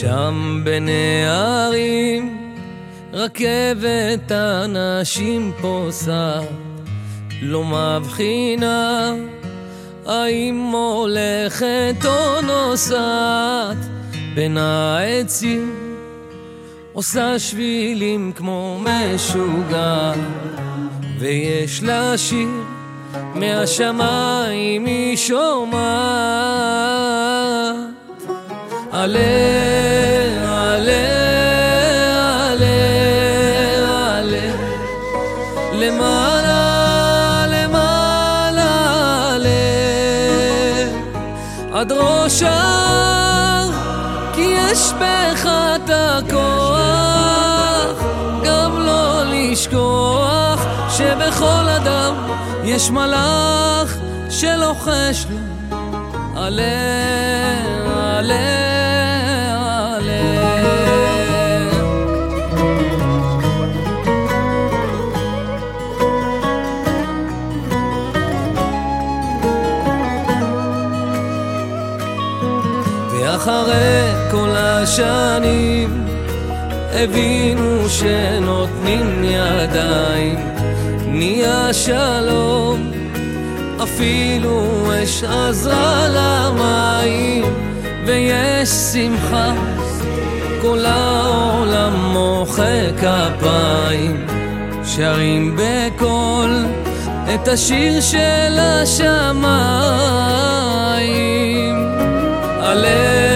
שם בנערים רכבת אנשים פוסעת לא מבחינה האם הולכת או נוסעת בין העצים עושה שבילים כמו משוגע ויש לה שיר מהשמיים היא שומעת. עלה, למעלה, למעלה, עלה עד ראש ההר כי יש בך את הכוח. גם לא לשכוח שבכל אדם יש מלאך שלוחש לו עלה, עלה ואחרי כל השנים הבינו שנותנים ידיים. נהיה שלום אפילו אש עזרה למים ויש שמחה כל העולם מוחא כפיים שרים בקול את השיר של השמיים. עלה,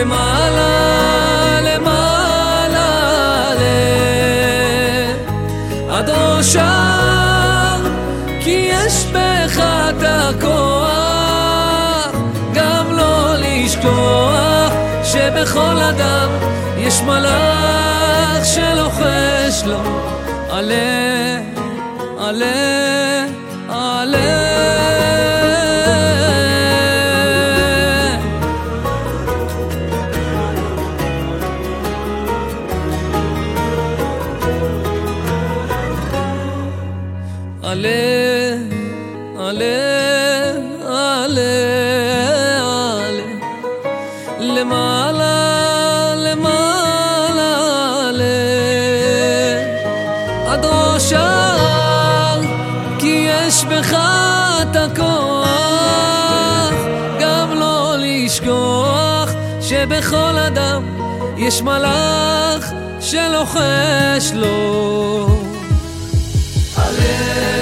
למעלה, למעלה, עלה עד ראש ההר כי יש בך את הכוח גם לא לשכוח שבכל אדם יש מלאך שלוחש לו עלה, עלה, עלה עלה, עלה, עלה, עלה. למעלה, למעלה, עלה. עד ראש ההר כי יש בך את הכוח. גם לא לשכוח שבכל אדם יש מלאך שלוחש לו. למעלה,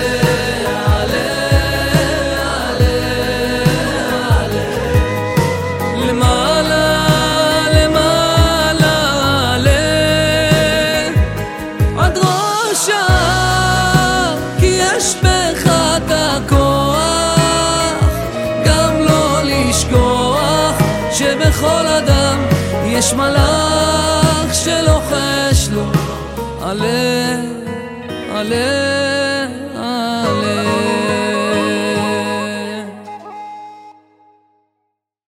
יש בך את הכוח גם לא לשכוח שבכל אדם יש מלאך שלוחש לו עלה, עלה, עלה